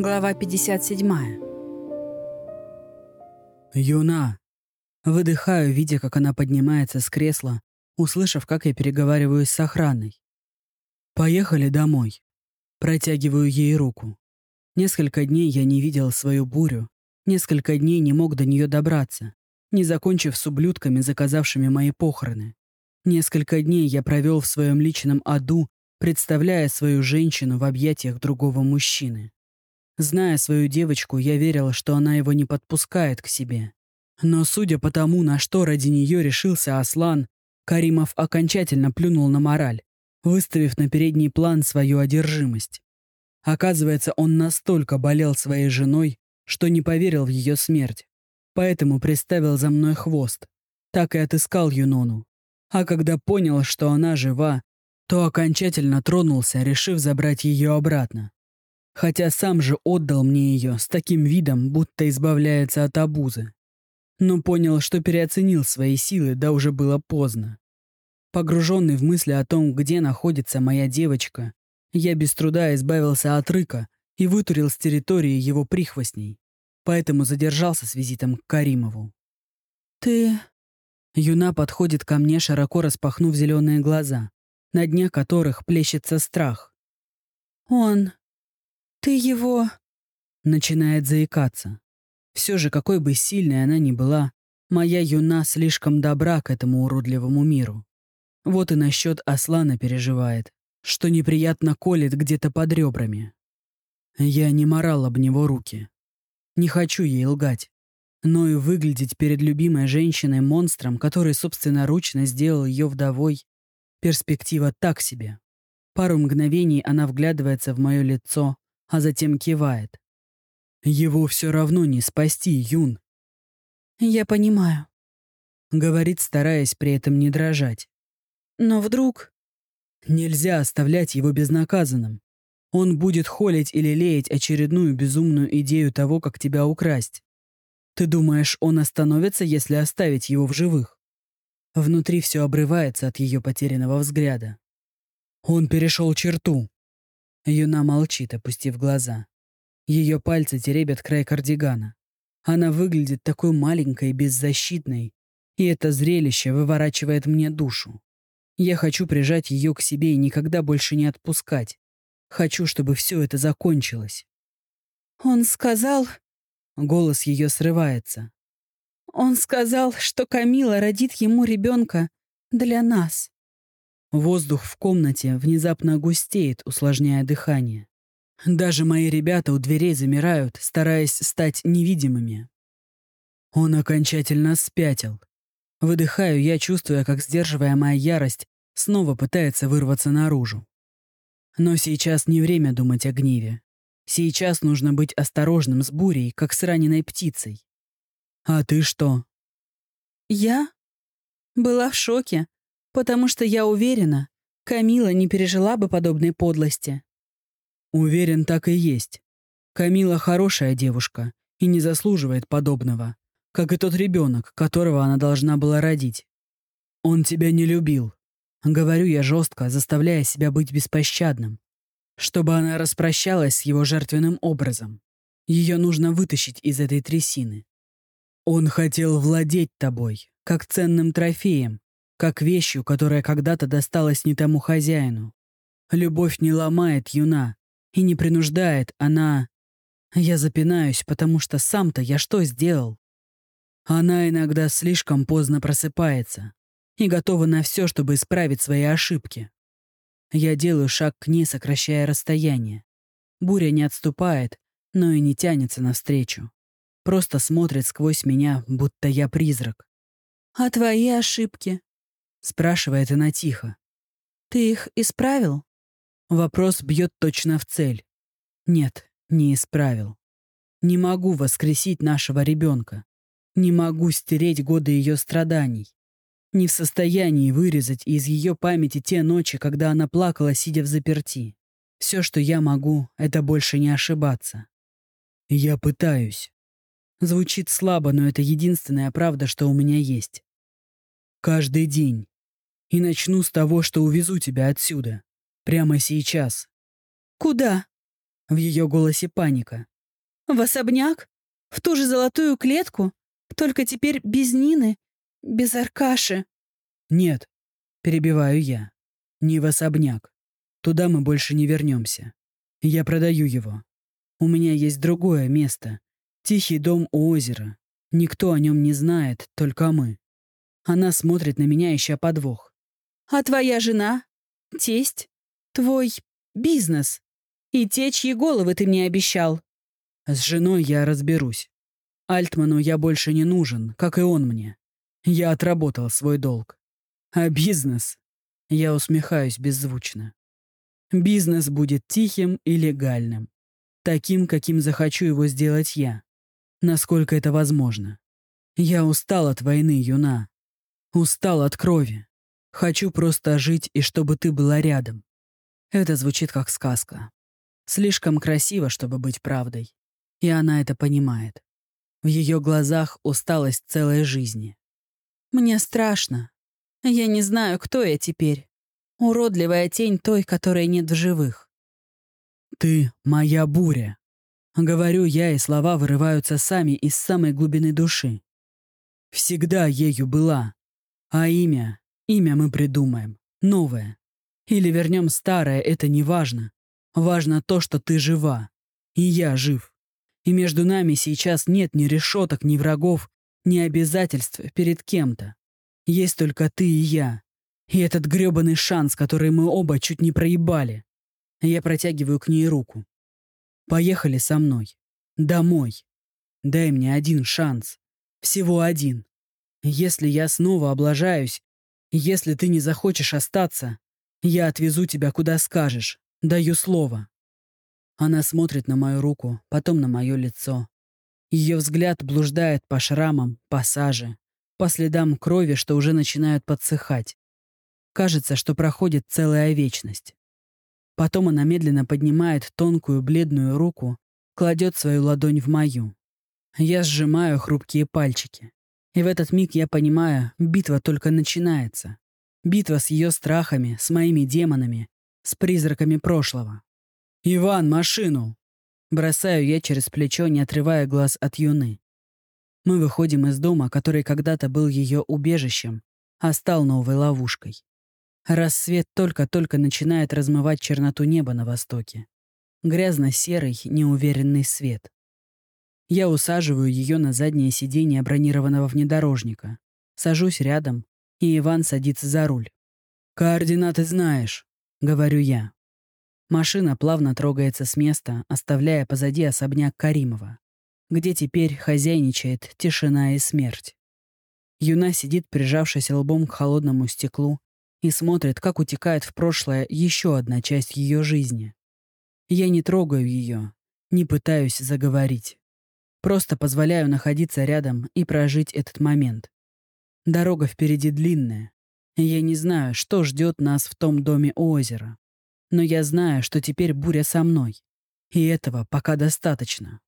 Глава 57. «Юна!» Выдыхаю, видя, как она поднимается с кресла, услышав, как я переговариваюсь с охраной. «Поехали домой». Протягиваю ей руку. Несколько дней я не видел свою бурю, несколько дней не мог до нее добраться, не закончив с ублюдками, заказавшими мои похороны. Несколько дней я провел в своем личном аду, представляя свою женщину в объятиях другого мужчины. Зная свою девочку, я верил, что она его не подпускает к себе. Но судя по тому, на что ради нее решился Аслан, Каримов окончательно плюнул на мораль, выставив на передний план свою одержимость. Оказывается, он настолько болел своей женой, что не поверил в ее смерть. Поэтому приставил за мной хвост. Так и отыскал Юнону. А когда понял, что она жива, то окончательно тронулся, решив забрать ее обратно хотя сам же отдал мне ее с таким видом, будто избавляется от обузы. Но понял, что переоценил свои силы, да уже было поздно. Погруженный в мысли о том, где находится моя девочка, я без труда избавился от рыка и вытурил с территории его прихвостней, поэтому задержался с визитом к Каримову. «Ты...» Юна подходит ко мне, широко распахнув зеленые глаза, на дне которых плещется страх. «Он...» «Ты его...» Начинает заикаться. Все же, какой бы сильной она ни была, моя юна слишком добра к этому уродливому миру. Вот и насчет Аслана переживает, что неприятно колет где-то под ребрами. Я не морал об него руки. Не хочу ей лгать. Но и выглядеть перед любимой женщиной монстром, который собственноручно сделал ее вдовой, перспектива так себе. Пару мгновений она вглядывается в мое лицо, а затем кивает. «Его все равно не спасти, Юн». «Я понимаю», — говорит, стараясь при этом не дрожать. «Но вдруг...» «Нельзя оставлять его безнаказанным. Он будет холить или леять очередную безумную идею того, как тебя украсть. Ты думаешь, он остановится, если оставить его в живых?» Внутри все обрывается от ее потерянного взгляда. Он перешел черту. Юна молчит, опустив глаза. Ее пальцы теребят край кардигана. Она выглядит такой маленькой и беззащитной, и это зрелище выворачивает мне душу. Я хочу прижать ее к себе и никогда больше не отпускать. Хочу, чтобы все это закончилось. «Он сказал...» Голос ее срывается. «Он сказал, что Камила родит ему ребенка для нас». Воздух в комнате внезапно густеет, усложняя дыхание. Даже мои ребята у дверей замирают, стараясь стать невидимыми. Он окончательно спятил. Выдыхаю я, чувствуя, как сдерживаемая ярость снова пытается вырваться наружу. Но сейчас не время думать о гневе. Сейчас нужно быть осторожным с бурей, как с раненой птицей. А ты что? Я? Была в шоке, потому что я уверена, Камила не пережила бы подобной подлости. Уверен, так и есть. Камила хорошая девушка и не заслуживает подобного, как и тот ребенок, которого она должна была родить. Он тебя не любил. Говорю я жестко, заставляя себя быть беспощадным. Чтобы она распрощалась с его жертвенным образом. Ее нужно вытащить из этой трясины. Он хотел владеть тобой, как ценным трофеем, как вещью, которая когда-то досталась не тому хозяину. Любовь не ломает юна и не принуждает, она... Я запинаюсь, потому что сам-то я что сделал? Она иногда слишком поздно просыпается и готова на все, чтобы исправить свои ошибки. Я делаю шаг к ней, сокращая расстояние. Буря не отступает, но и не тянется навстречу. Просто смотрит сквозь меня, будто я призрак. «А твои ошибки?» Спрашивает она тихо. «Ты их исправил?» Вопрос бьет точно в цель. Нет, не исправил. Не могу воскресить нашего ребенка. Не могу стереть годы ее страданий. Не в состоянии вырезать из ее памяти те ночи, когда она плакала, сидя в заперти. Все, что я могу, это больше не ошибаться. Я пытаюсь. Звучит слабо, но это единственная правда, что у меня есть. Каждый день. И начну с того, что увезу тебя отсюда. Прямо сейчас. Куда? В ее голосе паника. «В особняк? В ту же золотую клетку? Только теперь без Нины, без Аркаши?» «Нет», — перебиваю я. «Не в особняк. Туда мы больше не вернемся. Я продаю его. У меня есть другое место. Тихий дом у озера. Никто о нем не знает, только мы. Она смотрит на меня, ища подвох. «А твоя жена? Тесть? Твой бизнес? И те, чьи головы ты мне обещал?» «С женой я разберусь. Альтману я больше не нужен, как и он мне. Я отработал свой долг. А бизнес? Я усмехаюсь беззвучно. Бизнес будет тихим и легальным. Таким, каким захочу его сделать я. Насколько это возможно. Я устал от войны, Юна. Устал от крови. Хочу просто жить и чтобы ты была рядом. Это звучит как сказка. Слишком красиво, чтобы быть правдой. И она это понимает. В ее глазах усталость целой жизни. Мне страшно. Я не знаю, кто я теперь. Уродливая тень той, которой нет в живых. Ты моя буря. Говорю я, и слова вырываются сами из самой глубины души. Всегда ею была. А имя? Имя мы придумаем. Новое. Или вернем старое, это не важно. Важно то, что ты жива. И я жив. И между нами сейчас нет ни решеток, ни врагов, ни обязательств перед кем-то. Есть только ты и я. И этот грёбаный шанс, который мы оба чуть не проебали. Я протягиваю к ней руку. Поехали со мной. Домой. Дай мне один шанс. Всего один. Если я снова облажаюсь, если ты не захочешь остаться, я отвезу тебя куда скажешь. Даю слово. Она смотрит на мою руку, потом на мое лицо. Ее взгляд блуждает по шрамам, по саже, по следам крови, что уже начинают подсыхать. Кажется, что проходит целая вечность. Потом она медленно поднимает тонкую бледную руку, кладет свою ладонь в мою. Я сжимаю хрупкие пальчики. И в этот миг я понимаю, битва только начинается. Битва с ее страхами, с моими демонами, с призраками прошлого. «Иван, машину!» Бросаю я через плечо, не отрывая глаз от юны. Мы выходим из дома, который когда-то был ее убежищем, а стал новой ловушкой. Рассвет только-только начинает размывать черноту неба на востоке. Грязно-серый, неуверенный свет. Я усаживаю ее на заднее сиденье бронированного внедорожника. Сажусь рядом, и Иван садится за руль. «Координаты знаешь», — говорю я. Машина плавно трогается с места, оставляя позади особняк Каримова, где теперь хозяйничает тишина и смерть. Юна сидит, прижавшись лбом к холодному стеклу, и смотрит, как утекает в прошлое еще одна часть ее жизни. Я не трогаю ее, не пытаюсь заговорить. Просто позволяю находиться рядом и прожить этот момент. Дорога впереди длинная. Я не знаю, что ждет нас в том доме у озера. Но я знаю, что теперь буря со мной. И этого пока достаточно.